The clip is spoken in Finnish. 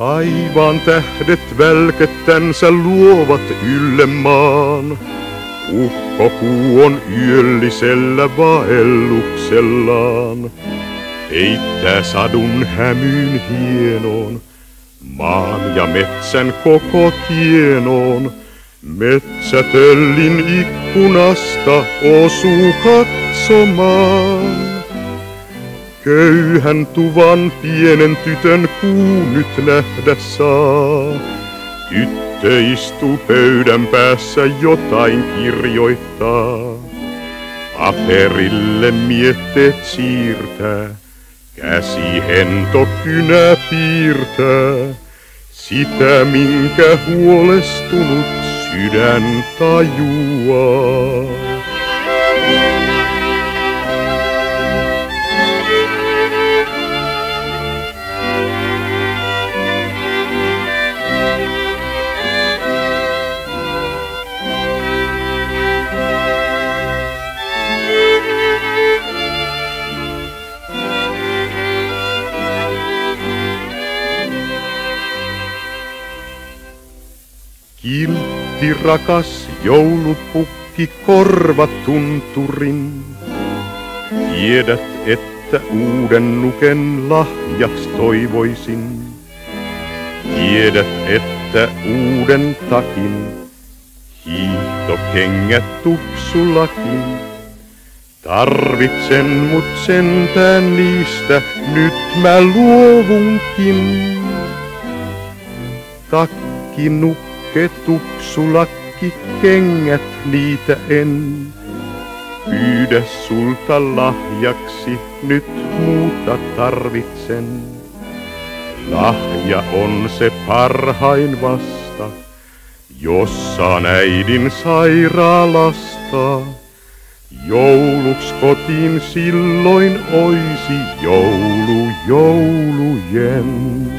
Taivaan tähdet välkettänsä luovat yllemaan. Uhkokuu on yöllisellä vaelluksellaan. Heittää sadun hämyyn hienoon, maan ja metsän koko tienoon. Metsätöllin ikkunasta osuu katsomaan. Köyhän tuvan pienen tytön kuu nyt nähdä saa. Tyttö istuu pöydän päässä jotain kirjoittaa. Paperille mietteet siirtää, käsi hento kynä piirtää. Sitä minkä huolestunut sydän tajuaa. Kiltti rakas joulupukki korvat tunturin. Tiedät, että uuden nuken lahjaks toivoisin. Tiedät, että uuden takin hiihtokengät tupsulakin. Tarvitsen mut sentään niistä, nyt mä luovunkin. Takki nukkuu tupsulakki, kengät niitä en. Pyydä sulta lahjaksi, nyt muuta tarvitsen. Lahja on se parhain vasta, jos saan äidin sairaalasta. Jouluks kotiin silloin oisi joulu joulujen.